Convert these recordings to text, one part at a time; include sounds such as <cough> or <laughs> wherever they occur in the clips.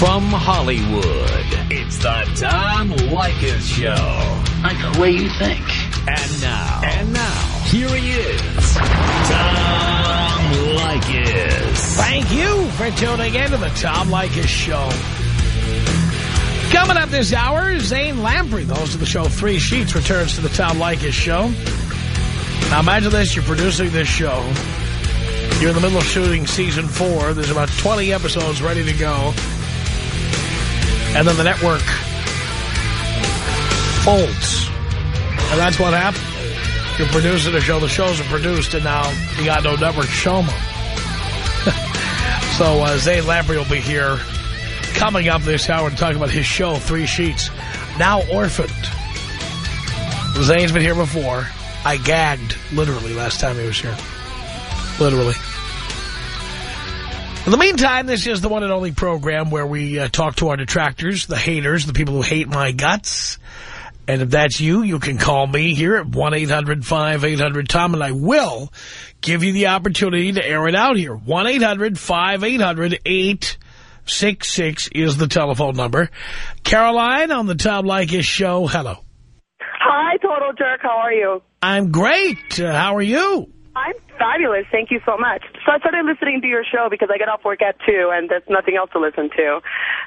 From Hollywood, it's the Tom Leykis Show. I like the way you think. And now, and now, here he is, Tom Leykis. Thank you for tuning in to the Tom Leykis Show. Coming up this hour, Zane Lamprey, the host of the show Three Sheets, returns to the Tom Leykis Show. Now imagine this, you're producing this show. You're in the middle of shooting season four. There's about 20 episodes ready to go. And then the network folds. And that's what happened. You're producing a show. The shows are produced, and now you got no network show them. <laughs> so uh, Zane Lamprey will be here coming up this hour to talk about his show, Three Sheets, now orphaned. Zane's been here before. I gagged, literally, last time he was here. Literally. In the meantime, this is the one and only program where we uh, talk to our detractors, the haters, the people who hate my guts. And if that's you, you can call me here at 1-800-5800-TOM, and I will give you the opportunity to air it out here. 1-800-5800-866 is the telephone number. Caroline on the Tom Leykis show. Hello. Hi, Total Jerk. How are you? I'm great. Uh, how are you? I'm fabulous. Thank you so much. So I started listening to your show because I get off work at 2 and there's nothing else to listen to.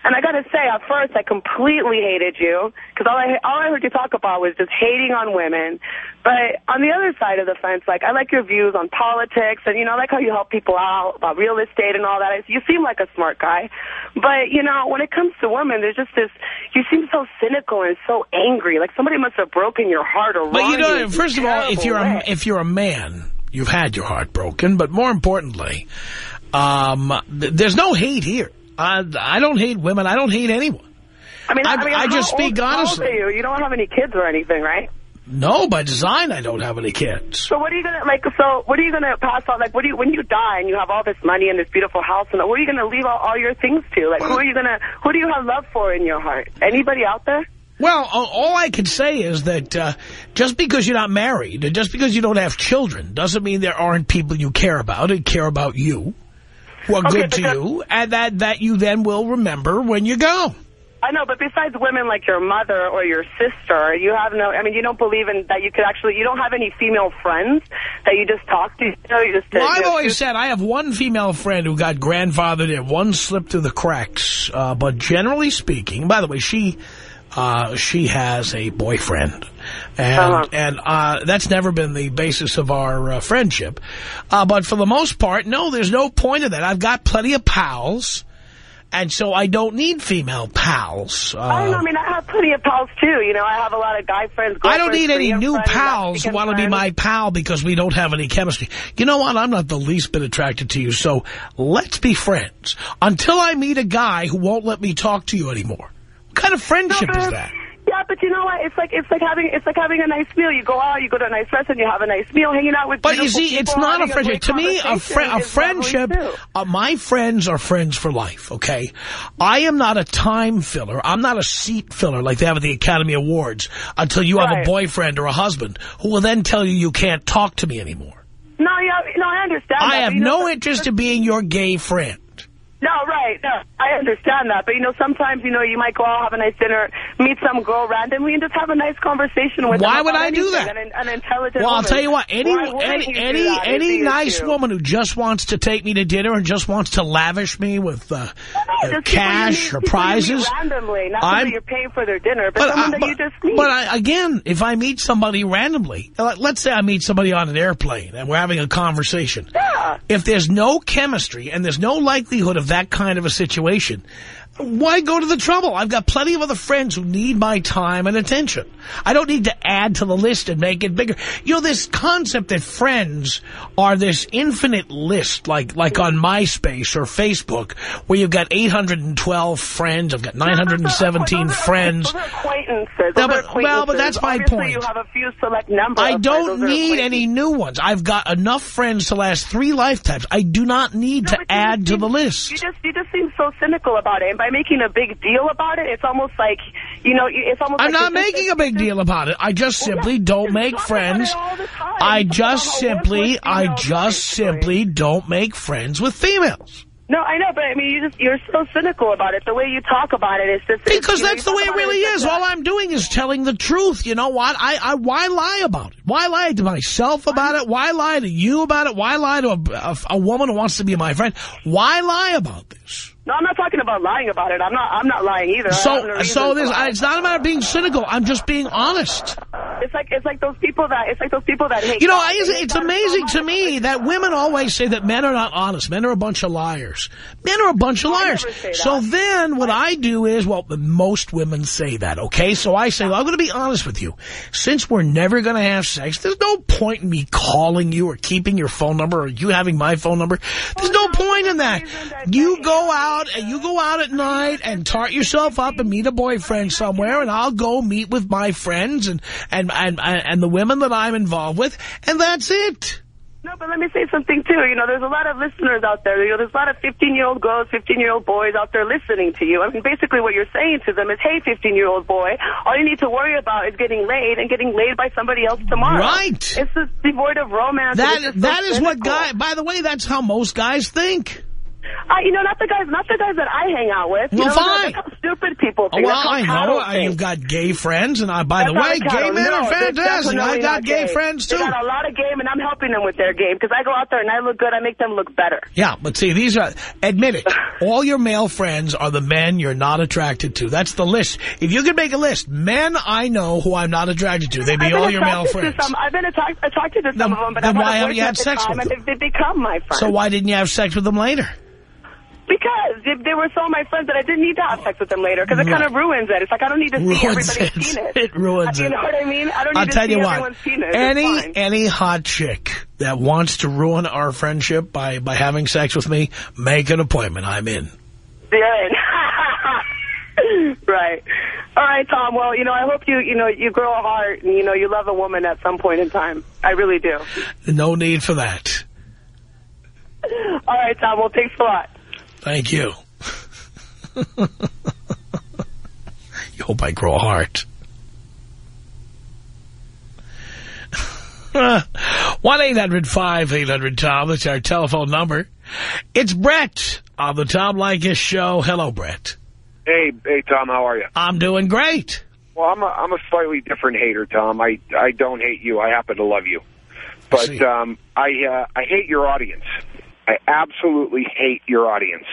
And I got to say, at first, I completely hated you because all I, all I heard you talk about was just hating on women. But on the other side of the fence, like, I like your views on politics and, you know, I like how you help people out about real estate and all that. You seem like a smart guy. But, you know, when it comes to women, there's just this, you seem so cynical and so angry. Like somebody must have broken your heart or But, you know, you first of all, if you're, a, if you're a man you've had your heart broken. But more importantly, um, th there's no hate here. I, I don't hate women. I don't hate anyone. I mean, I, I, mean, I just speak honestly. Old are you? You don't have any kids or anything, right? No, by design, I don't have any kids. So what are you gonna like? So what are you gonna pass on? Like, what do you when you die and you have all this money and this beautiful house and what are you gonna leave all, all your things to? Like, who are you gonna? Who do you have love for in your heart? Anybody out there? Well, all I can say is that uh, just because you're not married, and just because you don't have children, doesn't mean there aren't people you care about and care about you, who are Okay, good to you, and that, that you then will remember when you go. I know, but besides women like your mother or your sister, you have no, I mean, you don't believe in that you could actually, you don't have any female friends that you just talk to? You know, you just, Well, you I've know, always said I have one female friend who got grandfathered in, one slipped through the cracks. Uh, but generally speaking, by the way, she uh, she has a boyfriend. And, Uh-huh. and uh, that's never been the basis of our uh, friendship. Uh, but for the most part, no, there's no point of that. I've got plenty of pals. And so I don't need female pals. Uh, I don't know, I mean, I have plenty of pals, too. You know, I have a lot of guy friends, I don't need any new pals who want to be my pal because we don't have any chemistry. You know what? I'm not the least bit attracted to you, so let's be friends. Until I meet a guy who won't let me talk to you anymore. What kind of friendship No, is that? Yeah, but you know what? It's like it's like having it's like having a nice meal. You go out, you go to a nice restaurant, you have a nice meal, hanging out with. But you see, it's not a friendship. To me, a, fri a friendship, uh, my friends are friends for life, okay? I am not a time filler. I'm not a seat filler like they have at the Academy Awards until you have a boyfriend or a husband who will then tell you you can't talk to me anymore. No, yeah, no, I understand. I that, have no interest in being your gay friend. No, right. No, I understand that. But, you know, sometimes, you know, you might go out, have a nice dinner, meet some girl randomly, and just have a nice conversation with Why would I do that? An, an intelligent Well, I'll tell you what, any any any, any nice woman who just wants to take me to dinner and just wants to lavish me with uh, uh, cash or meet, people you meet prizes. randomly, not I'm- you're paying for their dinner, but, But, someone I, that but, you just meet. but I, again, if I meet somebody randomly, let's say I meet somebody on an airplane and we're having a conversation. Yeah. If there's no chemistry and there's no likelihood of that kind of a situation, why go to the trouble? I've got plenty of other friends who need my time and attention. I don't need to add to the list and make it bigger. You know, this concept that friends are this infinite list, like like on MySpace or Facebook, where you've got 812 friends, I've got 917 Those friends. Acquaintances. Well, but that's my Obviously, point. you have a few select number I don't need any new ones. I've got enough friends to last three lifetimes. I do not need No, to you add to the You list. just you just seem so cynical about it, by making a big deal about it, it's almost like you know, it's almost. I'm like not making a big deal about it. I just Well, simply yeah, don't make friends. it all the time. I just simply, I just simply don't make friends with females. No, I know, but I mean, you just you're so cynical about it. The way you talk about it is just Because that's the way it really is. All I'm doing is telling the truth. You know what? I, I why lie about it? Why lie to myself about it? Why lie to you about it? Why lie to a, a, a woman who wants to be my friend? Why lie about this? No, I'm not talking about lying about it. I'm not. I'm not lying either. I have no So, so this, it's not about being cynical. I'm just being honest. It's like it's like those people that it's like those people that hate. You know, I, it's, amazing to me that women always say that men are not honest. Men are a bunch of liars. Men are a bunch of liars. never say that. So then what I do is, well, most women say that, okay? So I say, well, I'm going to be honest with you. Since we're never going to have sex, there's no point in me calling you or keeping your phone number or you having my phone number. There's oh, no point in that. You go out and you go out at night and tart yourself up and meet a boyfriend somewhere and I'll go meet with my friends and, and, and, and the women that I'm involved with and that's it. No, but let me say something too. You know, there's a lot of listeners out there. You know, there's a lot of 15-year-old girls, 15-year-old boys out there listening to you. I mean, basically what you're saying to them is, hey, 15-year-old boy, all you need to worry about is getting laid and getting laid by somebody else tomorrow. Right. It's just devoid of romance. That just so that is what cynical. guy. By the way, that's how most guys think. Uh, you know, not the guys, not the guys that I hang out with. You Well, know, fine. That's stupid people Oh, think. well, I know. Uh. You've got gay friends, and I, by the way, gay men no, are fantastic. I got gay gay. friends They too. got a lot of game, and I'm helping them with their game because I go out there and I look good. I make them look better. Yeah, but see, these are, admit it, all your male friends are the men you're not attracted to. That's the list. If you could make a list, men I know who I'm not attracted to, they'd be all your male friends. some. I've been attract, attracted to some Then- of them, but then why haven't you had boyfriend at the sex with them? They, they become my friends. So why didn't you have sex with them later? Because they, they were so my friends that I didn't need to have sex with them later because it kind of ruins it. It's like I don't need to see Ruins everybody's it. penis. <laughs> It ruins You it. know what I mean? I don't need I'll to tell see you everyone's what, penis. Any any hot chick that wants to ruin our friendship by, by having sex with me, make an appointment. I'm in. Good. <laughs> right. All right, Tom. Well, you know, I hope you, you know, you grow a heart and, you know, you love a woman at some point in time. I really do. No need for that. <laughs> All right, Tom. Well, thanks a lot. Thank you. <laughs> you hope I grow a heart. <laughs> 1-800-5800-TOM. That's our telephone number. It's Brett on the Tom Leykis Show. Hello, Brett. Hey, hey, Tom, how are you? I'm doing great. Well, I'm a, I'm a slightly different hater, Tom. I, I don't hate you. I happen to love you. But See. um, I, uh, I hate your audience. I absolutely hate your audience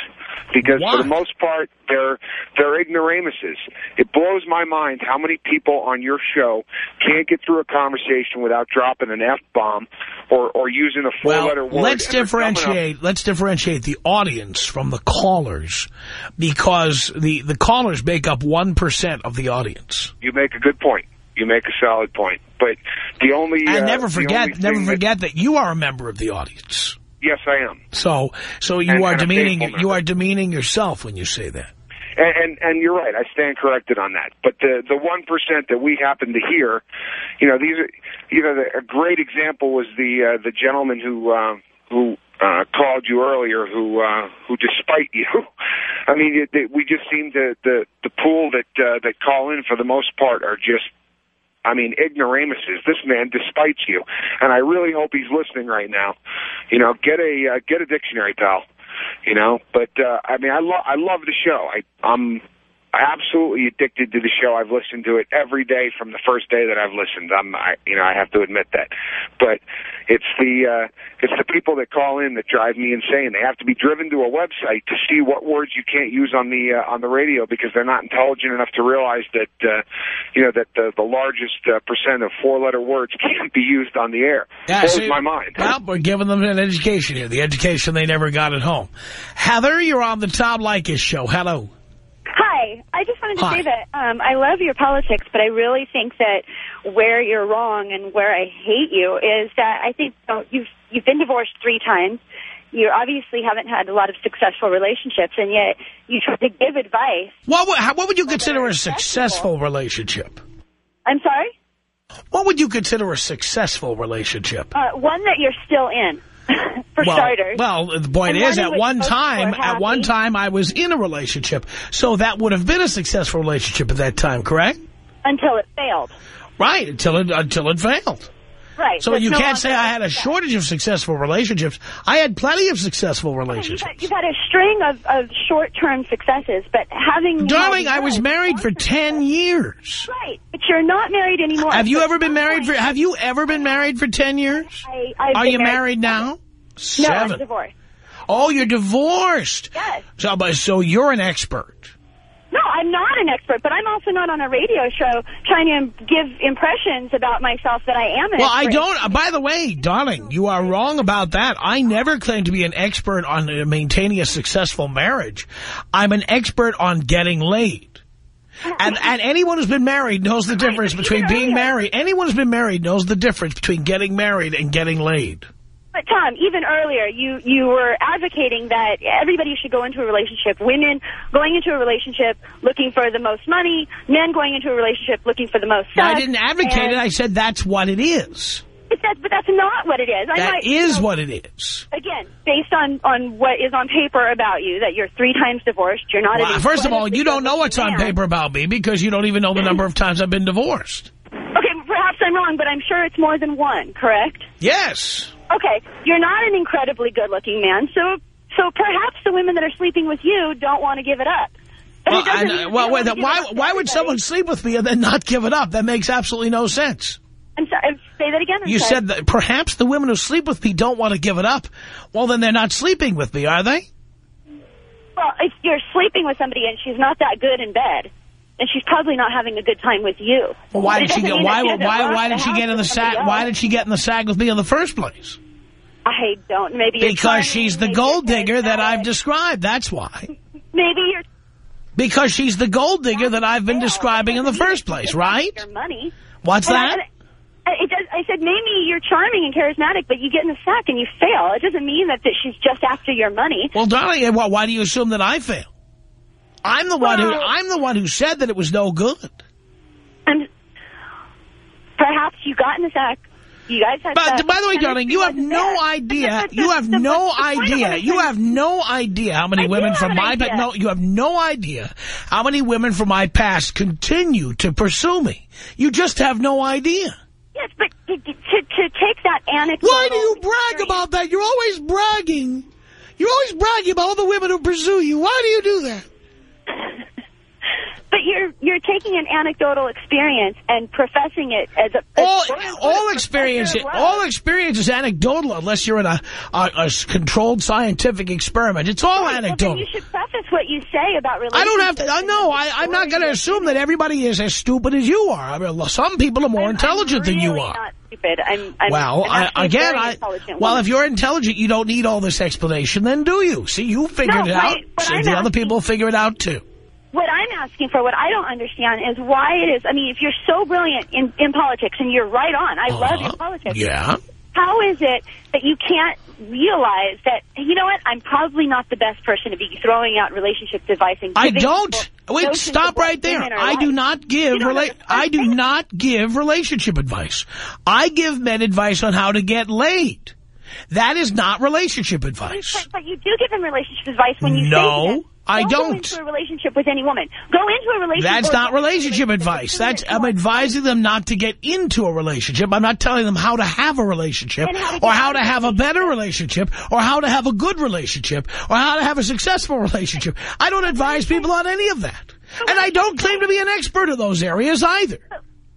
because Why? for the most part, they're they're ignoramuses. It blows my mind how many people on your show can't get through a conversation without dropping an f bomb or or using a four letter Well, word. let's And they're dumb enough- differentiate. Let's differentiate the audience from the callers, because the the callers make up one percent of the audience. You make a good point. You make a solid point. But the only And uh, never forget, never thing that- forget that you are a member of the audience. Yes, I am. So, so you And- are and demeaning you are demeaning yourself when you say that. And, and and you're right. I stand corrected on that. But the the one percent that we happen to hear, you know, these are you know the, a great example was the uh, the gentleman who uh, who uh, called you earlier, who uh, who despite <laughs> you, I mean, it, it, we just seem to the the pool that uh, that call in for the most part are just. I mean, ignoramuses. This man despites you, and I really hope he's listening right now. You know, get a uh, get a dictionary, pal you know. But uh, I mean, I love I love the show. I I'm absolutely addicted to the show. I've listened to it every day from the first day that I've listened. I'm I, you know I have to admit that, but it's the uh, it's the people that call in that drive me insane. They have to be driven to a website to see what words you can't use on the uh, on the radio because they're not intelligent enough to realize that uh, you know that the the largest uh, percent of four letter words can't be used on the air. Blows see, my mind. Well, we're giving them an education here, the education they never got at home. Heather, you're on the Tom Leykis show. Hello. Hi. I just wanted to Hi. say that um, I love your politics, but I really think that where you're wrong and where I hate you is that I think you know, you've you've been divorced three times. You obviously haven't had a lot of successful relationships, and yet you try to give advice. What would, how, what would you consider a successful. successful relationship? I'm sorry, What would you consider a successful relationship? uh, one that you're still in, <laughs> for well, starters. well, the point And is, at one time, at one time, I was in a relationship, so that would have been a successful relationship at that time, correct? until it failed. Right, until it until it failed. Right. So you no can't say I had a shortage of successful relationships. I had plenty of successful You've relationships. had, you've had a string of, of short-term successes, but having... Darling, I was married for 10 years. Right, but you're not married anymore. Have you ever been married for, have you ever been married for 10 years? I, I've Are been you married now? No, I'm divorced. Oh, you're divorced. Yes. So, but- so you're an expert. No, I'm not an expert, but I'm also not on a radio show trying to give impressions about myself that I am an Well, I don't. uh, By the way, darling, you are wrong about that. I never claim to be an expert on uh, maintaining a successful marriage. I'm an expert on getting laid. And, <laughs> and anyone who's been married knows the difference between being married. Anyone who's been married knows the difference between getting married and getting laid. But Tom, even earlier, you you were advocating that everybody should go into a relationship. Women going into a relationship looking for the most money, men going into a relationship looking for the most sex. I didn't advocate it. I said that's what it is. But that's, but that's not what it is. I That might, is you know, what it is. Again, based on, on what is on paper about you, that you're three times divorced, you're not. Well, first of all, you don't know what's on paper about me because you don't even know the number of times I've been divorced. Okay, perhaps I'm wrong, but I'm sure it's more than one, correct? Yes. Okay, you're not an incredibly good-looking man, so so perhaps the women that are sleeping with you don't want to give it up. Well, uh, well wait, why, why would someone sleep with me and then not give it up? That makes absolutely no sense. I'm sorry, say that again. I'm You sorry. said that perhaps the women who sleep with me don't want to give it up. Well, then they're not sleeping with me, are they? Well, if you're sleeping with somebody and she's not that good in bed, then she's probably not having a good time with you. Well, why did she get? Why? she Why? Why did she get in the sag? Why did she get in the sag with me in the first place? I don't. Maybe Because she's the gold digger that I've described. That's why. Maybe you're. Because she's the gold digger that I've been describing in the first place, right? Your money. What's And that? I, it does, I said maybe you're charming and charismatic, but you get in the sack and you fail. It doesn't mean that, that she's just after your money. Well, darling, why, why do you assume that I fail? I'm the one who I'm the one who said that it was no good. And perhaps you got in the sack. You guys had But sex, by the way, darling, you have no there. idea. You have no the point of what idea. You have no idea how many I women from my past. No, you have no idea how many women from my past continue to pursue me. You just have no idea. Yes, but to, to, to take that anecdotal... Why do you brag experience- about that? You're always bragging. You're always bragging about all the women who pursue you. Why do you do that? But you're you're taking an anecdotal experience and professing it as a... All, as, unquote, all experience, all experience is anecdotal unless you're in a, a, a controlled scientific experiment. It's all Well, then anecdotal. you should preface what you say about relationships. I don't have to. I know. Uh, I, I'm not going to assume that everybody is as stupid as you are. I mean, some people are more I'm- intelligent I'm than you are. Not stupid. I'm, I'm, well, I'm I, again, I well, woman. if you're intelligent, you don't need all this explanation. Then do you? See, you figured No, it out. wait, See, the other people figure it out too. What I'm asking for, what I don't understand, is why it is. I mean, if you're so brilliant in, in politics, and you're right on, I love Uh-huh. your politics. Yeah. How is it that you can't realize that, you know what, I'm probably not the best person to be throwing out relationship advice and I don't. Wait, stop right there. I do not give You know I do thing. not give relationship advice. I give men advice on how to get laid. That is not relationship advice. But, but you do give them relationship advice when you No, say I don't. Go into a relationship with any woman. Go into a relationship. That's not relationship advice. That's I'm advising them not to get into a relationship. I'm not telling them how to have a relationship how or how to have a better relationship or how to have a good relationship or how to have a successful <laughs> relationship. I don't advise people on any of that. And I don't claim to be an expert in those areas either.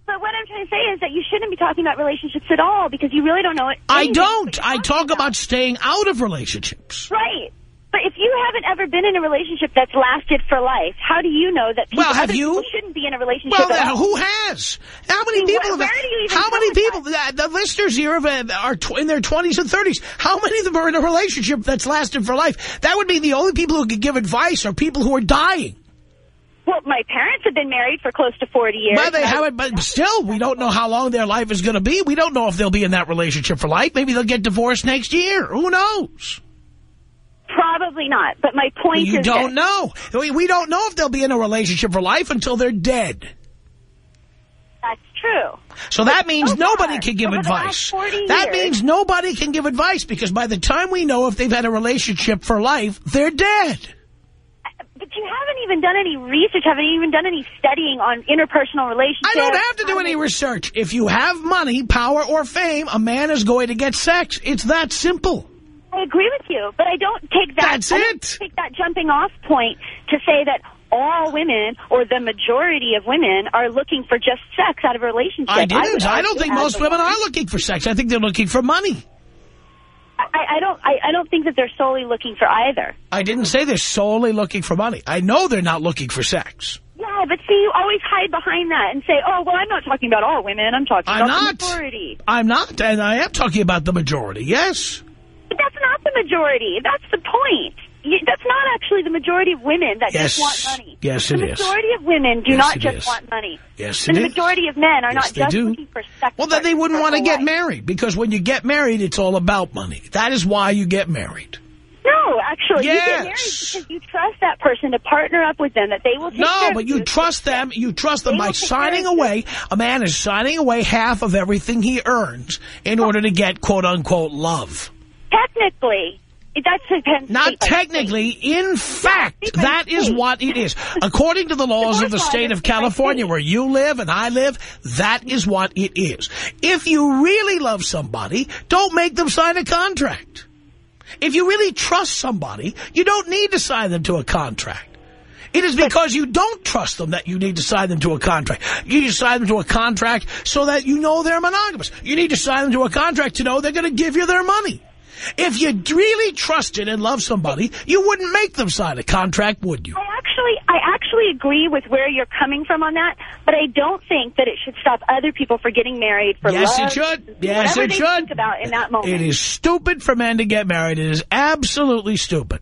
But, what I'm trying to say is that you shouldn't be talking about relationships at all because you really don't know it. I don't. I talk about staying out of relationships. Right. But if you haven't ever been in a relationship that's lasted for life, how do you know that people, Well, have you? shouldn't be in a relationship Well, who has? How many Where- people? where have, do you even how many people? The, the listeners here uh, are in their 20s and 30s. How many of them are in a relationship that's lasted for life? That would mean the only people who could give advice are people who are dying. Well, my parents have been married for close to 40 years. Well, they haven't, but still, we don't know how long their life is going to be. We don't know if they'll be in that relationship for life. Maybe they'll get divorced next year. Who knows? Probably not. But my point You is don't this. know. We we don't know if they'll be in a relationship for life until they're dead. That's true. So that means so nobody far, can give over the last advice. 40 That years- means nobody can give advice because by the time we know if they've had a relationship for life, they're dead. But you haven't even done any research, haven't even done any studying on interpersonal relationships. I don't have to do any research. If you have money, power, or fame, a man is going to get sex. It's that simple. I agree with you, but I don't take that. That's I it. Take that jumping off point to say that all women or the majority of women are looking for just sex out of a relationship. I didn't. would I, don't think most women are looking for sex. I think they're looking for money. I, I don't. I, I don't think that they're solely looking for either. I didn't say they're solely looking for money. I know they're not looking for sex. Yeah, but see, you always hide behind that and say, "Oh, well, I'm not talking about all women. I'm talking I'm about not. the majority." I'm not, and I am talking about the majority, yes. But that's not the majority. That's the point. You, that's not actually the majority of women that Yes. just want money. Yes, the it is. majority of women do Yes, not just is. want money. Yes, and it the is. majority of men are Yes, not just do. looking for sex. Well, then they wouldn't want to get life. married, because when you get married, it's all about money. That is why you get married. No, actually, you get married because you trust that person to partner up with them, that they will take No, but you trust them. You trust them They by signing you. away. A man is signing away half of everything he earns in order to get quote-unquote love. Technically, that depends. Not state technically. In fact, that is what it is. According to the laws of the state of California where you live and I live, that is what it is. If you really love somebody, don't make them sign a contract. If you really trust somebody, you don't need to sign them to a contract. It is because you don't trust them that you need to sign them to a contract. You need to sign them to a contract so that you know they're monogamous. You need to sign them to a contract to know they're going to give you their money. If you really trusted and loved somebody, you wouldn't make them sign a contract, would you? I actually, I actually agree with where you're coming from on that, but I don't think that it should stop other people from getting married for Yes, love, it should. Yes, it they should. Think about in that moment. It is stupid for men to get married. It is absolutely stupid.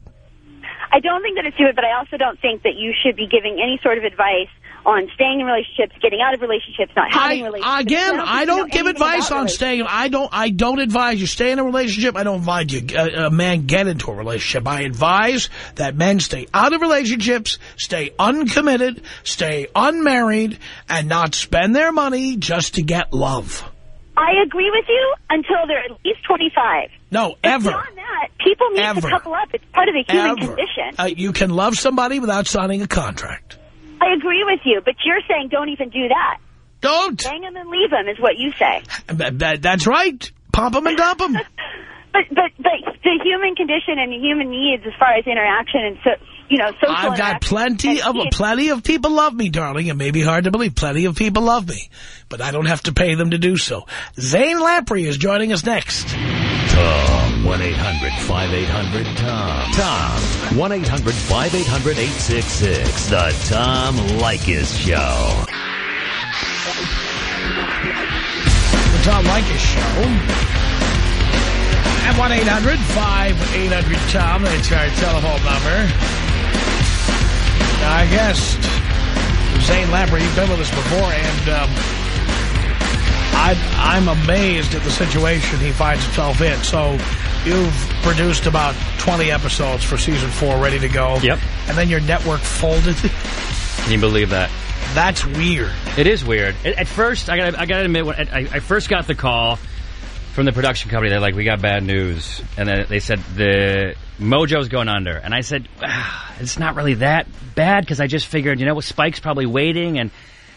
I don't think that it's stupid, but I also don't think that you should be giving any sort of advice on staying in relationships, getting out of relationships, not having I, relationships. again, think I don't give advice on staying. I don't. I don't advise you stay in a relationship. I don't advise you uh, a man get into a relationship. I advise that men stay out of relationships, stay uncommitted, stay unmarried, and not spend their money just to get love. I agree with you until they're at least 25. No, ever. Beyond that, people need Ever. to couple up. It's part of the human Ever. condition. Uh, you can love somebody without signing a contract. I agree with you, but you're saying don't even do that. Don't. Bang them and leave them is what you say. That- that- that's right. Pump them and dump them. <laughs> But but but the human condition and the human needs as far as interaction and so you know social. I've got plenty of needs. plenty of people love me, darling. It may be hard to believe. Plenty of people love me, but I don't have to pay them to do so. Zane Lamprey is joining us next. Tom. 1-800-5800-TOM. Tom. 1-800-5800-866. The Tom Leykis Show. The Tom Leykis Show. At 1-800-5800-TOM. That's our telephone number. Our guest, Zane Lamprey. You've been with us before, and um, I, I'm amazed at the situation he finds himself in. So you've produced about 20 episodes for season four ready to go. Yep. And then your network folded. <laughs> Can you believe that? That's weird. It is weird. At, first, I got I got to admit, when I, I first got the call from the production company, they're like, "We got bad news," and then they said the Mojo's going under, and I said, ah, "It's not really that bad because I just figured, you know, what, Spike's probably waiting and."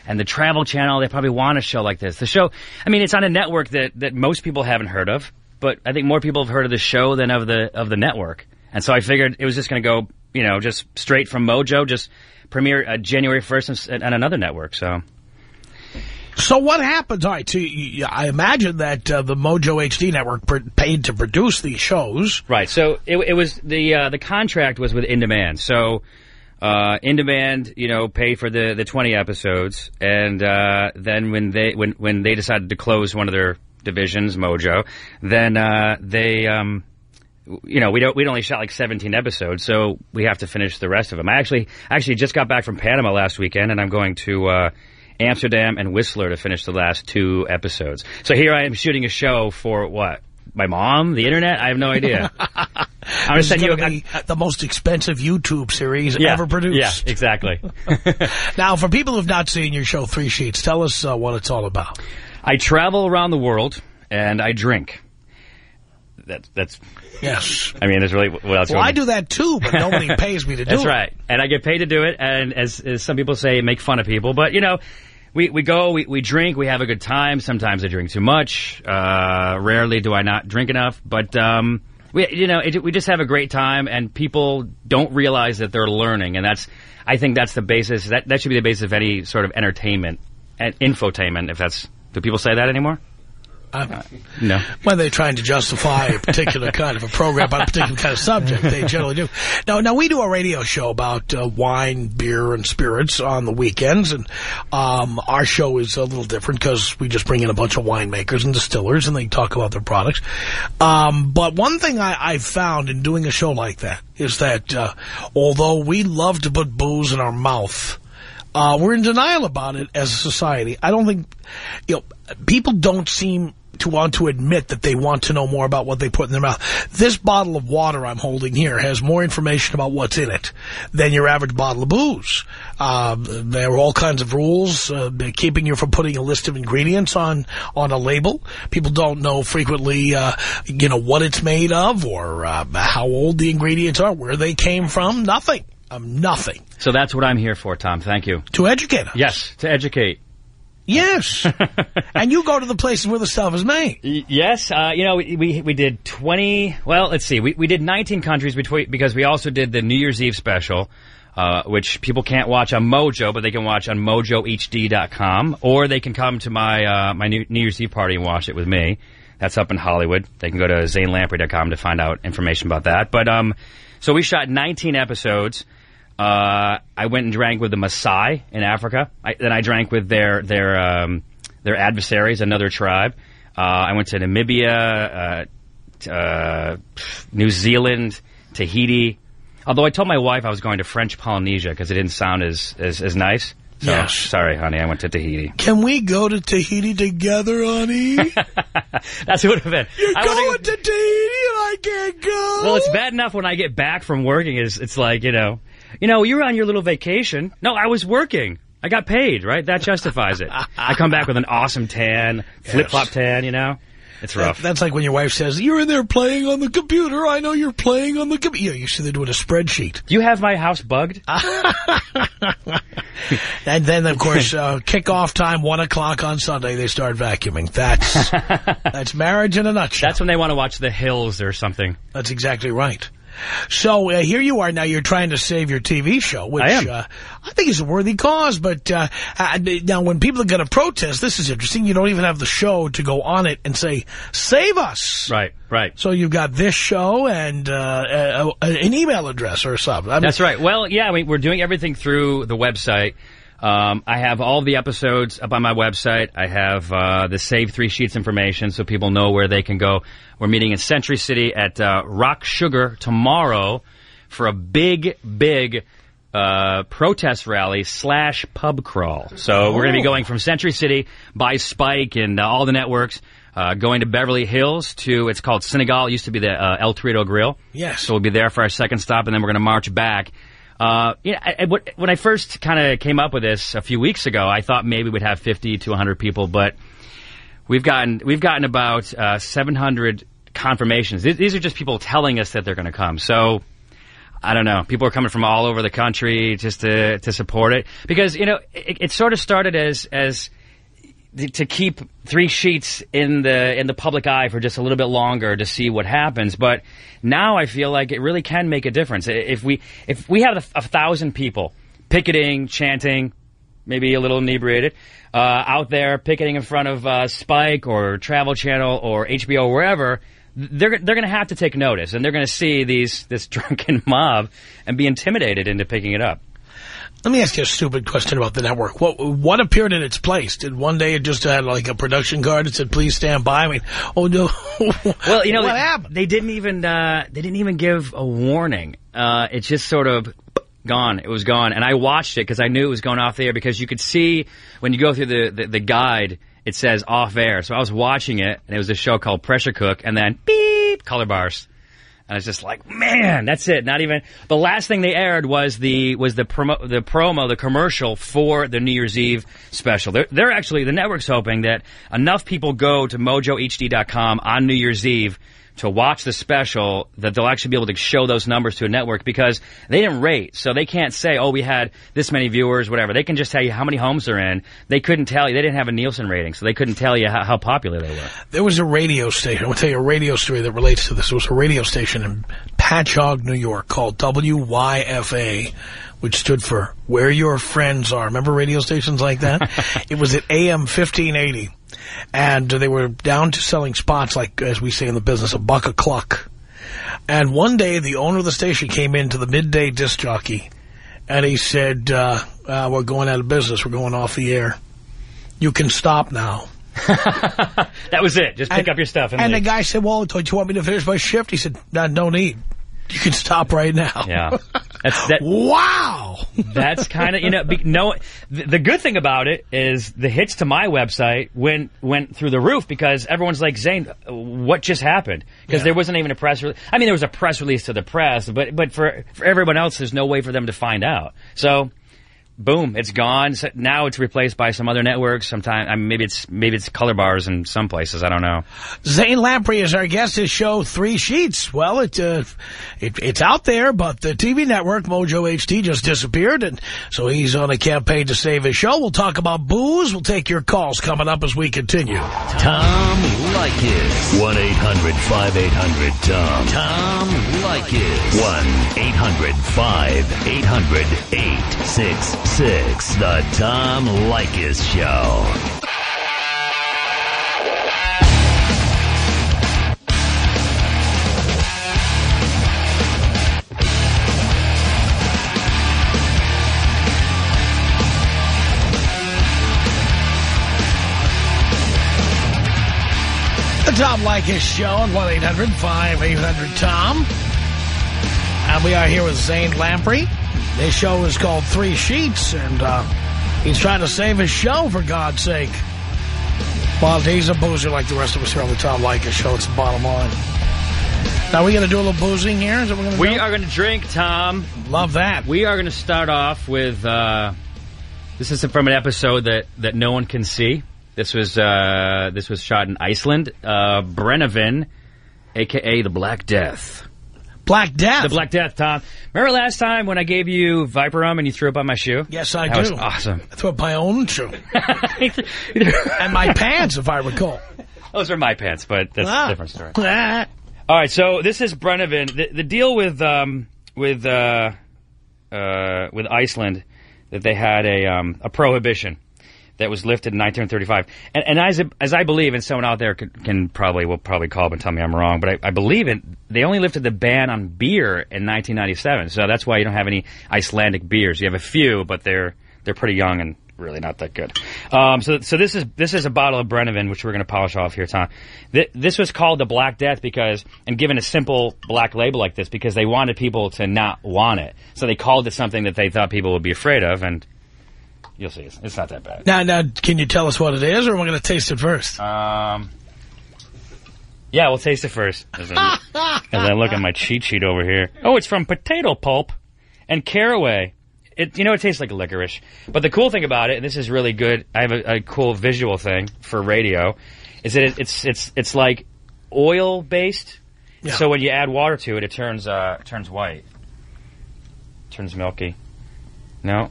And the Travel Channel, they probably want a show like this. The show, I mean, it's on a network that, that most people haven't heard of, but I think more people have heard of the show than of the of the network. And so I figured it was just going to go, you know, just straight from Mojo, just premiere uh, January 1st on, on another network. So So what happens? All right, so you, I imagine that uh, the Mojo HD network pr paid to produce these shows. Right. So it, it was the uh, the contract was with In Demand. So uh, In Demand, you know, pay for the, the twenty episodes, and uh, then when they when when they decided to close one of their divisions, Mojo, then uh, they. Um, you know, we don't, we'd only shot like 17 episodes, so we have to finish the rest of them. I actually, actually just got back from Panama last weekend, and I'm going to, uh, Amsterdam and Whistler to finish the last two episodes. So here I am shooting a show for what? My mom? The internet? I have no idea. <laughs> I'm This gonna send you going a, the most expensive YouTube series yeah, ever produced. Yeah, exactly. <laughs> Now, for people who've not seen your show, Three Sheets, tell us uh, what it's all about. I travel around the world and I drink. that, that's. Yes. I mean, there's really what else? Well, I do that too, but nobody <laughs> pays me to do That's it. right, and I get paid to do it. And as, as some people say, make fun of people. But you know, we we go, we, we drink, we have a good time. Sometimes I drink too much. Uh, rarely do I not drink enough. But um, we you know it, we just have a great time, and people don't realize that they're learning, and that's I think that's the basis. That that should be the basis of any sort of entertainment and infotainment. If that's do people say that anymore? Uh, No. when they're trying to justify a particular <laughs> kind of a program on a particular kind of subject, they generally do. Now, now we do a radio show about uh, wine, beer, and spirits on the weekends, and um, our show is a little different because we just bring in a bunch of winemakers and distillers, and they talk about their products. Um, but one thing I, I found in doing a show like that is that uh, although we love to put booze in our mouth, uh, we're in denial about it as a society. I don't think, you know, people don't seem to want to admit that they want to know more about what they put in their mouth. This bottle of water I'm holding here has more information about what's in it than your average bottle of booze. Uh, there are all kinds of rules uh, keeping you from putting a list of ingredients on, on a label. People don't know frequently, uh, you know, what it's made of or uh, how old the ingredients are, where they came from. Nothing. Um, nothing. So that's what I'm here for, Tom. Thank you. To educate us. Yes, to educate. Yes. <laughs> and you go to the places where the stuff is made. Yes, uh, you know, we, we we did 20, well, let's see, we, we did 19 countries between, because we also did the New Year's Eve special, uh, which people can't watch on Mojo, but they can watch on mojohd.com, or they can come to my, uh, my New, New Year's Eve party and watch it with me. That's up in Hollywood. They can go to zanelamprey.com to find out information about that. But, um, so we shot 19 episodes. Uh, I went and drank with the Maasai in Africa. I, then I drank with their their um, their adversaries, another tribe. Uh, I went to Namibia, uh, uh, New Zealand, Tahiti. Although I told my wife I was going to French Polynesia because it didn't sound as as, as nice. So, Yes. Sorry, honey. I went to Tahiti. Can we go to Tahiti together, honey? <laughs> That's what it would have been. You're I going to Tahiti and I can't go. Well, it's bad enough when I get back from working. It's, it's like, you know, you know, you were on your little vacation. No, I was working. I got paid, right? That justifies it. I come back with an awesome tan, flip-flop tan, you know? It's That- rough. That's like when your wife says, you're in there playing on the computer. I know you're playing on the computer. You see they're doing a spreadsheet. Do you have my house bugged? <laughs> And then, of course, uh, kickoff time, 1 o'clock on Sunday, they start vacuuming. That's <laughs> that's marriage in a nutshell. That's when they want to watch The Hills or something. That's exactly right. So uh, here you are now. You're trying to save your TV show, which I. Uh, I think is a worthy cause. But uh, uh, now, when people are going to protest, this is interesting. You don't even have the show to go on it and say, "Save us." Right, right. So you've got this show and uh, uh, an email address or something. I mean, That's right. Well, yeah, we, we're doing everything through the website. Um, I have all the episodes up on my website. I have uh, the Save Three Sheets information so people know where they can go. We're meeting in Century City at uh, Rock Sugar tomorrow for a big, big uh, protest rally slash pub crawl. So we're going to be going from Century City by Spike and uh, all the networks. Uh, going to Beverly Hills to, it's called Senegal. It used to be the uh, El Torito Grill. Yes. So we'll be there for our second stop, and then we're going to march back. Uh, yeah, I, I- when I first kind of came up with this a few weeks ago, I thought maybe we'd have 50 to 100 people, but we've gotten we've gotten about uh, 700 confirmations. These, these are just people telling us that they're going to come. So I don't know. People are coming from all over the country just to to support it because you know it, it sort of started as as to keep three sheets in the in the public eye for just a little bit longer to see what happens. But now I feel like it really can make a difference. If we if we have a, a thousand people picketing, chanting, maybe a little inebriated, uh, out there picketing in front of uh, Spike or Travel Channel or HBO, or wherever. They're they're going to have to take notice, and they're going to see these this <laughs> drunken mob and be intimidated into picking it up. Let me ask you a stupid question about the network. What what appeared in its place? Did one day it just had like a production card that said "Please stand by"? I mean, oh no. <laughs> Well, you know, what they, happened? They didn't even uh, they didn't even give a warning. Uh, it's just sort of gone. It was gone, and I watched it because I knew it was going off the air because you could see when you go through the, the the guide. It says off air, so I was watching it, and it was a show called Pressure Cook, and then beep color bars. And I was just like, man, that's it. Not even the last thing they aired was the was the promo the promo the commercial for the New Year's Eve special. They're, they're actually the network's hoping that enough people go to mojohd.com on New Year's Eve to watch the special that they'll actually be able to show those numbers to a network because they didn't rate. So they can't say, oh, we had this many viewers, whatever. They can just tell you how many homes they're in. They couldn't tell you. They didn't have a Nielsen rating, so they couldn't tell you how, how popular they were. There was a radio station. I'll tell you a radio story that relates to this. There was a radio station in Patchogue, New York called WYFA, which stood for Where Your Friends Are. Remember radio stations like that? <laughs> it was at AM 1580. And they were down to selling spots, like, as we say in the business, a buck a cluck. And one day, the owner of the station came into the midday disc jockey, and he said, uh, uh, we're going out of business. We're going off the air. You can stop now. <laughs> That was it. Just pick And- up your stuff and, And the guy said, well, do you want me to finish my shift? He said, no, no need. You can stop right now. Yeah. <laughs> That's that. Wow. That's kind of you know be, no. The, the good thing about it is the hits to my website went went through the roof because everyone's like Zane, what just happened? Because Yeah. there wasn't even a press. release. I mean, there was a press release to the press, but but for for everyone else, there's no way for them to find out. So boom, it's gone. So now it's replaced by some other networks. Sometimes I mean, maybe it's maybe it's color bars in some places. I don't know. Zane Lamprey is our guest. His show Three Sheets. Well, it, uh, it, it's out there, but the TV network Mojo HD just disappeared, and so he's on a campaign to save his show. We'll talk about booze. We'll take your calls coming up as we continue. Tom Leykis. one 800 tom Tom Leykis. one 800 5800 six, the Tom Leykis Show. The Tom Leykis Show on 1-800-5800-TOM. And we are here with Zane Lamprey. This show is called Three Sheets, and uh, he's trying to save his show, for God's sake. Well, he's a boozer like the rest of us here on the Tom Leykis Show. It's the bottom line. Now, are we going to do a little boozing here? Is that we're going to We do? are going to drink, Tom. Love that. We are going to start off with uh, this is from an episode that, that no one can see. This was uh, this was shot in Iceland. Uh, aka the Black Death. Black Death. The Black Death, Tom. Remember last time when I gave you Viper Rum and you threw it on my shoe? Yes, I that do. was awesome. I threw it up my own shoe. <laughs> and my pants, if I recall. Those are my pants, but that's Ah. a different story. Ah. <laughs> All right, so this is Brennivin. The, the deal with um, with uh, uh, with Iceland that they had a um, a prohibition that was lifted in 1935, and, and as as I believe, and someone out there can, can probably will probably call up and tell me I'm wrong, but I, I believe it. They only lifted the ban on beer in 1997, so that's why you don't have any Icelandic beers. You have a few, but they're they're pretty young and really not that good. Um, so, so this is this is a bottle of Brennivin, which we're going to polish off here, Tom. Th- this was called the Black Death because, and given a simple black label like this, because they wanted people to not want it. So they called it something that they thought people would be afraid of, and you'll see, it's, it's not that bad. Now, now, can you tell us what it is, or are we going to taste it first? Um, yeah, we'll taste it first. As I, <laughs> as I look at my cheat sheet over here. Oh, it's from potato pulp and caraway. It, you know, it tastes like licorice. But the cool thing about it, and this is really good, I have a, a cool visual thing for radio, is that it, it's it's it's like oil based. Yeah. So when you add water to it, it turns uh turns white, turns milky. No,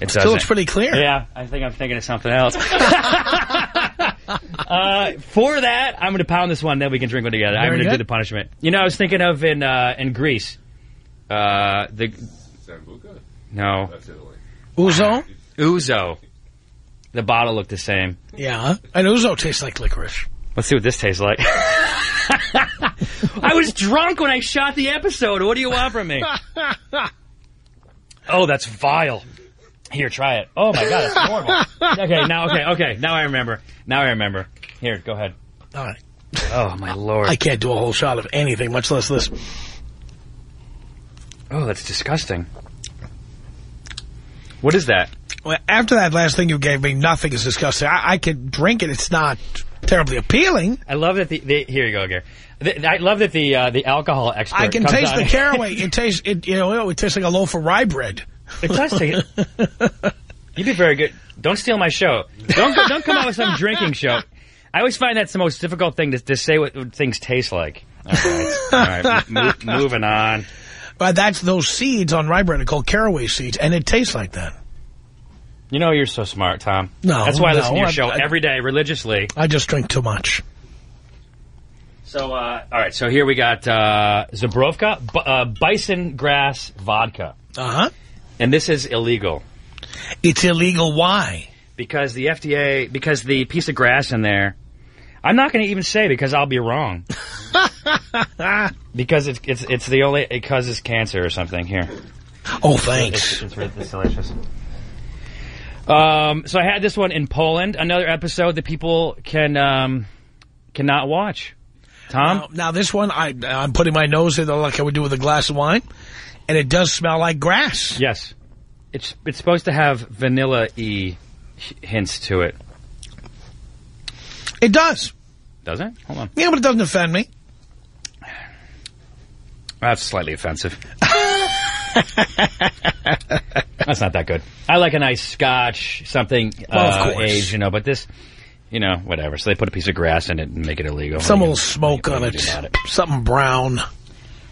it Still looks pretty clear. Yeah, I think I'm thinking of something else. <laughs> uh, for that, I'm going to pound this one, then we can drink one together. I'm going to do the punishment. You know, I was thinking of in uh, in Greece. Uh, the no That's Italy. Ouzo? Ouzo. The bottle looked the same. Yeah. And Ouzo tastes like licorice. Let's see what this tastes like. <laughs> I was drunk when I shot the episode. What do you want from me? <laughs> Oh, that's vile. Here, try it. Oh my god, it's <laughs> horrible. Okay, now okay, okay, now I remember. Now I remember. Here, go ahead. All right. Oh my lord. I can't do a whole shot of anything, much less this. oh, that's disgusting. What is that? Well, after that last thing you gave me, nothing is disgusting. I, I could drink it. It's not terribly appealing. I love that the, the here you go, Gary. I love that the uh, the alcohol expert. I can taste the caraway. It tastes, it, you know, it tastes like a loaf of rye bread. It does taste. You'd be very good. Don't steal my show. Don't go, don't come out with some drinking show. I always find that's the most difficult thing to, to say what, what things taste like. All right, mo- moving on. But that's those seeds on rye bread are called caraway seeds, and it tastes like that. You know you're so smart, Tom. No, That's why I no, listen to your I- show I- every day religiously. I just drink too much. So, uh, all right. So here we got uh, Zabrovka, uh, bison grass vodka, Uh-huh. And this is illegal It's illegal. Why? because the FDA, because the piece of grass in there. I'm not going to even say because I'll be wrong. <laughs> because it's it's it's the only it causes cancer or something here. Oh, thanks. it's, really- it's delicious. Um, so I had this one in Poland, another episode that people can um, cannot watch. Tom, Now, now this one, I, I'm putting my nose in there like I would do with a glass of wine, and it does smell like grass. yes, it's it's supposed to have vanilla y hints to it, It does. does it? Hold on, Yeah, but it doesn't offend me. that's slightly offensive. <laughs> that's not that good. I like a nice Scotch, something Well, uh, aged, you know. But this, you know, whatever. So they put a piece of grass in it and make it illegal. Some little smoke on it. about Something brown.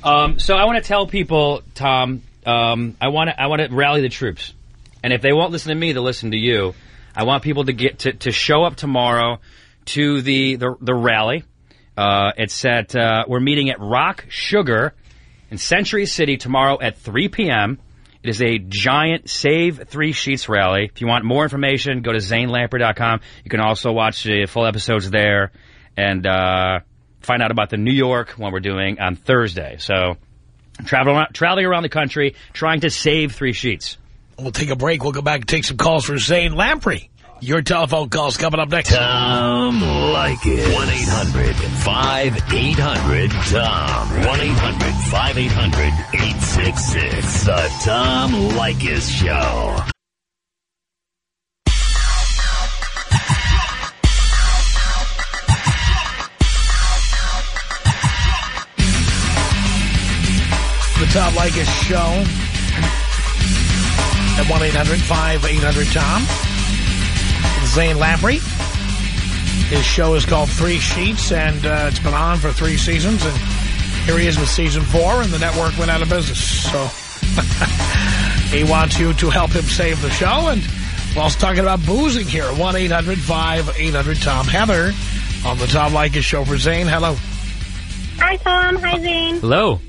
Um, so I want to tell people, Tom, um, I want to I want to rally the troops, and if they won't listen to me, they'll listen to you. I want people to get to, to show up tomorrow to the the, the rally. Uh, it's at uh, we're meeting at Rock Sugar in Century City tomorrow at 3 p.m. It is a giant Save Three Sheets rally. If you want more information, go to zanelamprey.com. You can also watch the full episodes there and uh, find out about the New York one we're doing on Thursday. So traveling around, traveling around the country trying to save three sheets. We'll take a break. We'll go back and take some calls for Zane Lamprey. Your telephone calls coming up next. Tom Leykis. 1-800-5800-TOM. 1-800-5800-866. The Tom Leykis Show. Tom Leykis Show at 1-800-5800-TOM. Zane Lamprey. His show is called Three Sheets, and uh, it's been on for three seasons. And here he is with season four, and the network went out of business. So <laughs> he wants you to help him save the show. And whilst talking about boozing here, 1-800-5800-TOM. Heather on the Tom Leykis Show for Zane. Hello. Hi, Tom. Hi, Zane. Hello.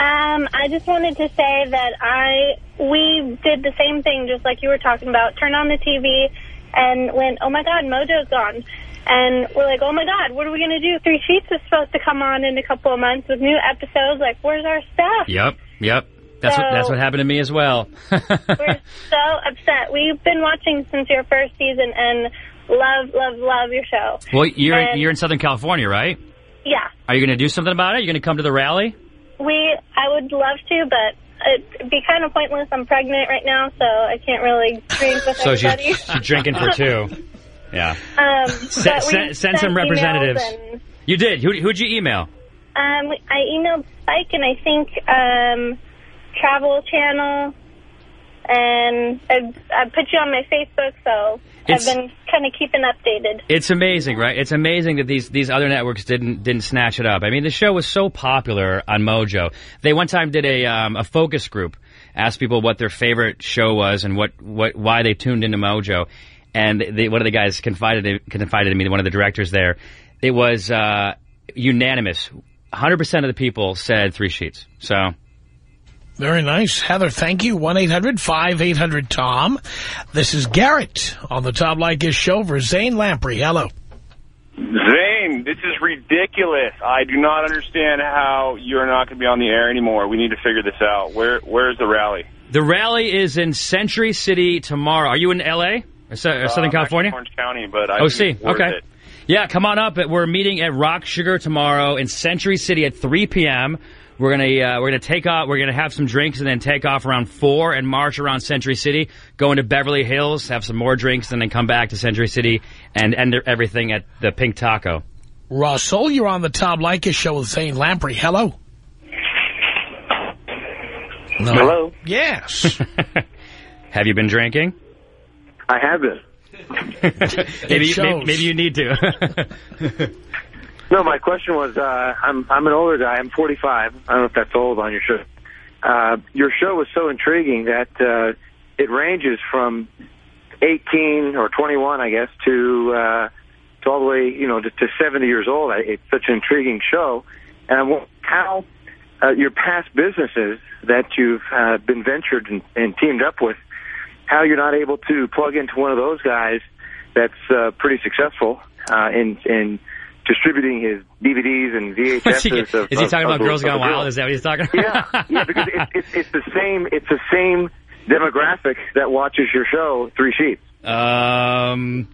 Um, I just wanted to say that I we did the same thing, just like you were talking about. Turned on the TV and went, "Oh my God, Mojo's gone." And we're like, "Oh my God, what are we going to do?" Three Sheets is supposed to come on in a couple of months with new episodes. Like, where's our stuff? Yep. Yep. That's what that's what happened to me as well. <laughs> We're so upset. We've been watching since your first season and love, love, love your show. well, you're And- you're in Southern California, right? Yeah, Are you going to do something about it? You're going to come to the rally? We. I would love to, but it'd be kind of pointless. I'm pregnant right now, so I can't really drink with So she's, everybody. she's drinking for two. <laughs> Yeah. Um, Se- but we send- send some representatives. You did. Who, who'd you email? um, I emailed Spike and I think um, Travel Channel, and I, I put you on my Facebook, so It's- I've been kind of keeping updated. It's amazing, right? It's amazing that these these other networks didn't didn't snatch it up. I mean, the show was so popular on Mojo. They one time did a um, a focus group, asked people what their favorite show was and what, what why they tuned into Mojo. And they, one of the guys confided confided to me, one of the directors there. It was uh, unanimous. 100% of the people said three sheets. So Very nice. Heather, thank you. 1-800-5800-TOM. This is Garrett on the Tom Leykis show for Zane Lamprey. Hello. Zane, this is ridiculous. I do not understand how you're not going to be on the air anymore. We need to figure this out. Where Where's the rally? the rally is in Century City tomorrow. Are you in L.A. or, Sou- Uh, Southern California? Orange County, but I Oh, see. Okay. it. Yeah, come on up. We're meeting at Rock Sugar tomorrow in Century City at 3 p.m. We're gonna uh, we're gonna take off. We're gonna have some drinks and then take off around four and march around Century City, go into Beverly Hills, have some more drinks, and then come back to Century City and end everything at the Pink Taco. Russell, you're on the Tom Leykis show with Zane Lamprey. Hello. No. Hello. Yes. <laughs> have you been drinking? I have been. <laughs> maybe, maybe maybe you need to. <laughs> No, my question was, uh, I'm I'm an older guy. I'm 45. I don't know if that's old on your show. Uh, your show was so intriguing that uh, it ranges from 18 or 21, I guess, to uh, to all the way, you know, to, to 70 years old. It's such an intriguing show, and how uh, your past businesses that you've uh, been ventured and, and teamed up with, how you're not able to plug into one of those guys that's uh, pretty successful uh, in in distributing his DVDs and Is he, VHSs. of, is he of- talking of about the- Girls Gone Wild? girls. Is that what he's talking about? Yeah, yeah, because it's, it's, it's the same. It's the same demographic that watches your show, Three Sheets. Um,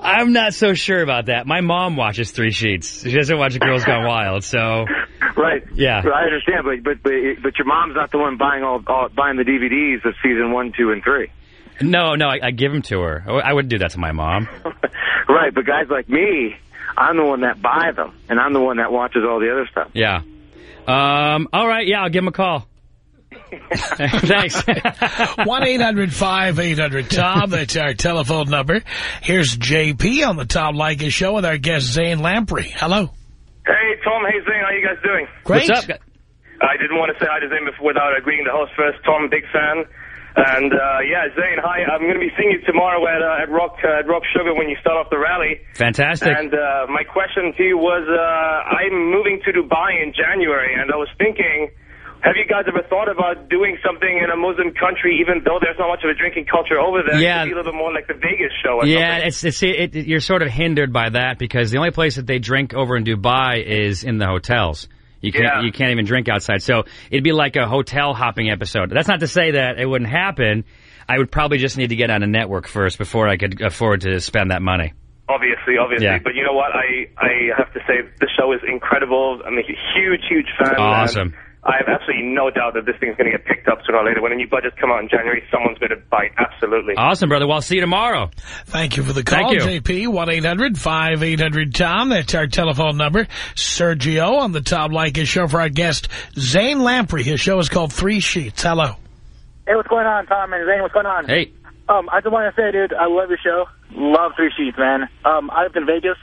I'm not so sure about that. My mom watches Three Sheets. She doesn't watch Girls Gone Wild, so <laughs> Right. Yeah. I understand, but but but, but your mom's not the one buying all, all buying the DVDs of season one, two, and three. no, no, I, I give them to her. I wouldn't do that to my mom. <laughs> Right, but guys like me, I'm the one that buy them, and I'm the one that watches all the other stuff. Yeah. Um. All right. Yeah, I'll give him a call. <laughs> Thanks. 1-800-5800-TOM. That's our telephone number. Here's JP on the Tom Leykis Show with our guest Zane Lamprey. Hello. Hey, Tom. Hey, Zane. How you guys doing? Great. What's up? I didn't want to say hi to Zane before without greeting the host first. Tom, big fan. And, uh, yeah, Zane, hi. I'm going to be seeing you tomorrow at, uh, at Rock uh, at Rock Sugar when you start off the rally. Fantastic. And uh, my question to you was, uh, I'm moving to Dubai in January, and I was thinking, have you guys ever thought about doing something in a Muslim country, even though there's not much of a drinking culture over there? Yeah. Be a little bit more like the Vegas show or Yeah, something. it's, it's it, it, you're sort of hindered by that because the only place that they drink over in Dubai is in the hotels. You can't Yeah. you can't even drink outside. So it'd be like a hotel hopping episode. That's not to say that it wouldn't happen. I would probably just need to get on a network first before I could afford to spend that money. Obviously, obviously. Yeah. But you know what? I, I have to say the show is incredible. I'm a huge, huge fan. Awesome. I have absolutely no doubt that this thing's going to get picked up sooner or later. When a new budget come out in January, someone's going to bite. Absolutely. Awesome, brother. Well, I'll see you tomorrow. Thank you for the call, Thank JP. 1-800-5800-TOM. That's our telephone number. Sergio on the Tom Leykis Show for our guest Zane Lamprey. His show is called Three Sheets. Hello. Hey, what's going on, Tom and Zane? What's going on? Hey. Um, I just want to say, dude, I love your show. Love Three Sheets, man. Um, I lived in Vegas,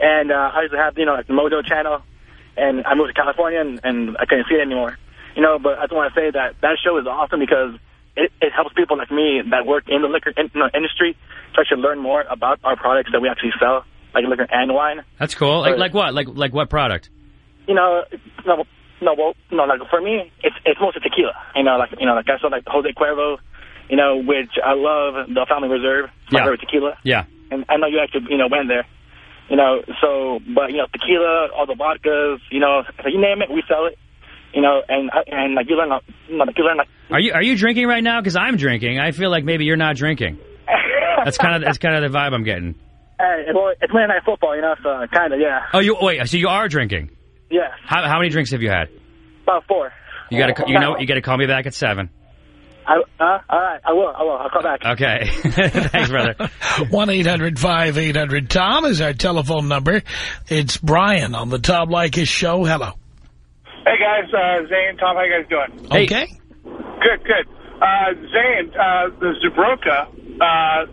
and uh, I used to have, you know, like the Mojo channel, and I moved to California, and, and I couldn't see it anymore. You know, but I just want to say that that show is awesome because it, it helps people like me that work in the liquor in, no, industry to actually learn more about our products that we actually sell, like liquor and wine. That's cool. Like like what? Like like what product? You know, no, no, well, no, like for me, it's it's mostly tequila. You know, like you know, like I saw like Jose Cuervo, you know, which I love the Family Reserve, my Yeah. favorite tequila, Yeah. and I know you actually you know went there. You know, so but you know, tequila, all the vodkas, you know, you name it, we sell it. You know, and I- and like you learn, you know, like you learn like Are you are you drinking right now? Because I'm drinking. I feel like maybe you're not drinking. That's kind of that's kind of the vibe I'm getting. <laughs> Hey, well, it's Monday Night Football, you know, so kind of, yeah. Oh, you wait. So you are drinking? Yeah, How how many drinks have you had? about four. You got to you know you got to call me back at seven. I, uh, all right, I will, I will. I'll call back. Okay. <laughs> Thanks, brother. <laughs> 1-800-5800-TOM is our telephone number. It's Brian on the Tom Leykis Show. Hello. Hey guys, uh, Zane, Tom, how you guys doing? Okay. Good, good. Uh, Zane, uh, the Zubrowka, uh,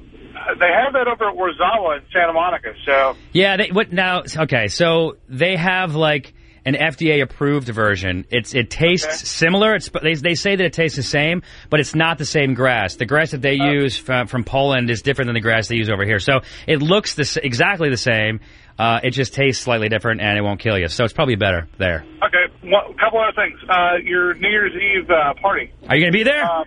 they have that over at Warszawa in Santa Monica, so Yeah. They, what now? Okay. So they have like an FDA approved version. It's it tastes similar. It's they they say that it tastes the same, but it's not the same grass. The grass that they use from, from Poland is different than the grass they use over here. So it looks the, exactly the same. Uh, it just tastes slightly different, and it won't kill you. So it's probably better there. okay. One, couple other things. Uh, your New Year's Eve uh, party. Are you gonna be there? Uh,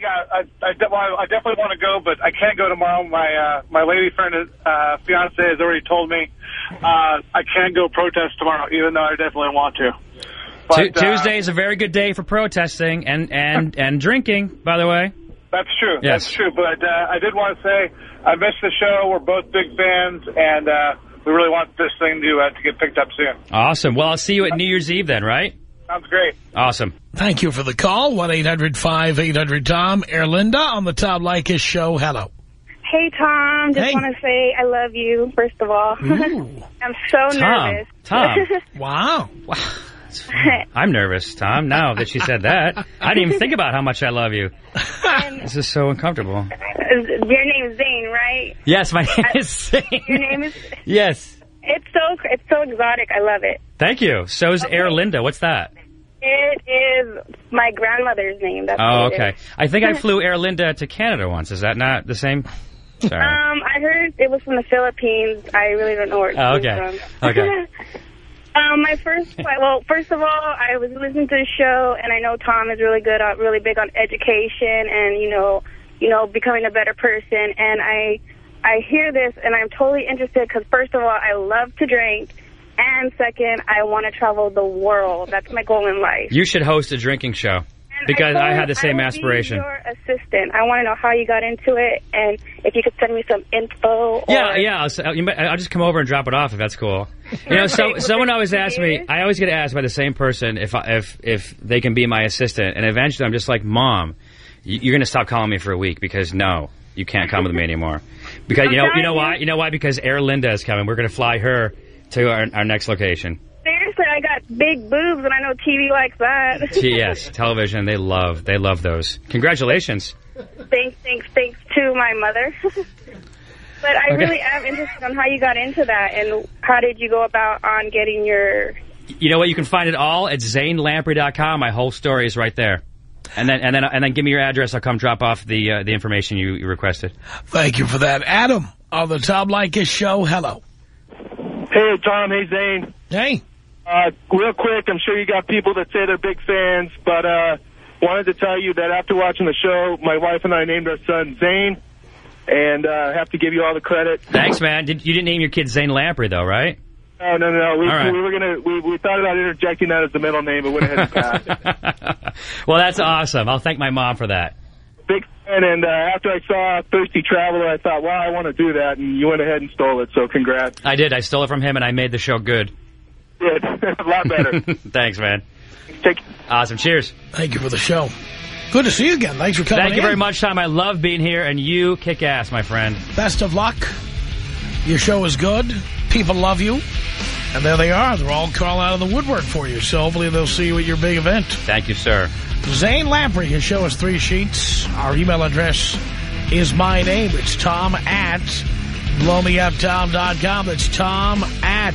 yeah, I, I, de- well, I definitely want to go, but I can't go tomorrow. My uh, my lady friend, uh, fiance, has already told me uh, I can't go protest tomorrow, even though I definitely want to. Tu- But, uh, Tuesday is a very good day for protesting and and <laughs> and drinking. By the way. That's true. Yes. That's true. But uh, I did want to say I missed the show. We're both big fans, and uh, we really want this thing to uh, to get picked up soon. Awesome. Well, I'll see you at New Year's Eve then, right? Sounds great. Awesome. Thank you for the call. 1-800-5800-TOM. Erlinda on the Tom Leykis Show. Hello. Hey, Tom. Just Hey. want to say I love you, first of all. Ooh. <laughs> I'm so Tom. nervous. Tom. <laughs> Wow. Wow. I'm nervous, Tom, now that she said that. I didn't even think about how much I love you. This is so uncomfortable. Your name is Zane, right? Yes, my name is Zane. Your name is... Yes. It's so it's so exotic. I love it. Thank you. So is Air Linda. What's that? It is my grandmother's name. That's Oh, okay. I think I <laughs> flew Air Linda to Canada once. Is that not the same? Sorry. Um, I heard it was from the Philippines. I really don't know where it Oh, okay. from. Okay. <laughs> um, my first, well, first of all, I was listening to the show, and I know Tom is really good, uh, really big on education, and you know, you know, becoming a better person. And I, I hear this, and I'm totally interested because first of all, I love to drink, and second, I want to travel the world. That's my goal in life. You should host a drinking show because I, told had the same I aspiration. Be your assistant. I want to know how you got into it, and if you could send me some info. Yeah, or, yeah. I'll, uh, might- I'll just come over and drop it off if that's cool. <laughs> You know, so, someone always asks me. I always get asked by the same person if I, if if they can be my assistant, and eventually I'm just like, Mom, you're gonna stop calling me for a week because no, you can't come with me anymore. Because <laughs> you know, you know why? You know why? Because Air Linda is coming. We're gonna fly her to our, our next location. Seriously, I got big boobs, and I know TV likes that. Yes, television. They love they love those. Congratulations. thanks, thanks, thanks to my mother. <laughs> but I Okay. really am interested on how you got into that, and how did you go about on getting your. You know what? You can find it all at zanelamprey.com. My whole story is right there. And then and then and then give me your address. I'll come drop off the uh, the information you, you requested. Thank you for that. Adam on the Tom Leykis show. Hello. Hey, Tom. Hey, Zane. Hey. Uh, real quick, I'm sure you got people that say they're big fans, but uh, wanted to tell you that after watching the show, my wife and I named our son Zane, and uh, have to give you all the credit. Thanks, man. Did, you didn't name your kid Zane Lamprey, though, right? No, no, no. We, right. we were gonna. We, we thought about interjecting that as the middle name, but went ahead and passed. <laughs> Well, that's awesome. I'll thank my mom for that. Big fan, and uh, after I saw Thirsty Traveler, I thought, wow, I want to do that, and you went ahead and stole it. So congrats. I did. I stole it from him, and I made the show good. Good, <laughs> a lot better. <laughs> Thanks, man. Take awesome. Cheers. Thank you for the show. Good to see you again. Thanks for coming Thank you in. very much, Tom. I love being here, and you kick ass, my friend. Best of luck. Your show is good. People love you. And there they are. They're all crawling out of the woodwork for you. So hopefully they'll see you at your big event. Thank you, sir. Zane Lamprey. His show is three sheets. Our email address is my name. It's tom at blowmeuptom.com. That's tom at